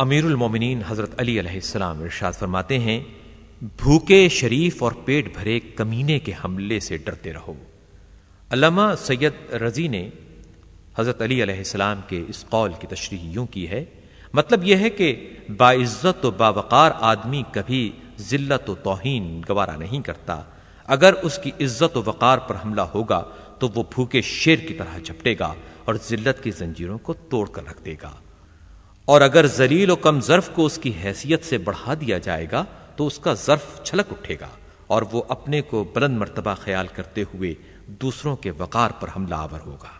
امیر المومنین حضرت علی علیہ السلام ارشاد فرماتے ہیں، بھوکے شریف اور پیٹ بھرے کمینے کے حملے سے ڈرتے رہو۔ علامہ سید رضی نے حضرت علی علیہ السلام کے اس قول کی تشریح یوں کی ہے مطلب یہ ہے کہ باعزت و باوقار آدمی کبھی ذلت و توہین گوارا نہیں کرتا۔ اگر اس کی عزت و وقار پر حملہ ہوگا تو وہ بھوکے شیر کی طرح جھپٹے گا اور ذلت کی زنجیروں کو توڑ کر رکھ دے گا۔ اور اگر زلیل و کم ظرف کو اس کی حیثیت سے بڑھا دیا جائے گا، تو اس کا ظرف چھلک اٹھے گا اور وہ اپنے کو بلند مرتبہ خیال کرتے ہوئے دوسروں کے وقار پر حملہ آور ہوگا۔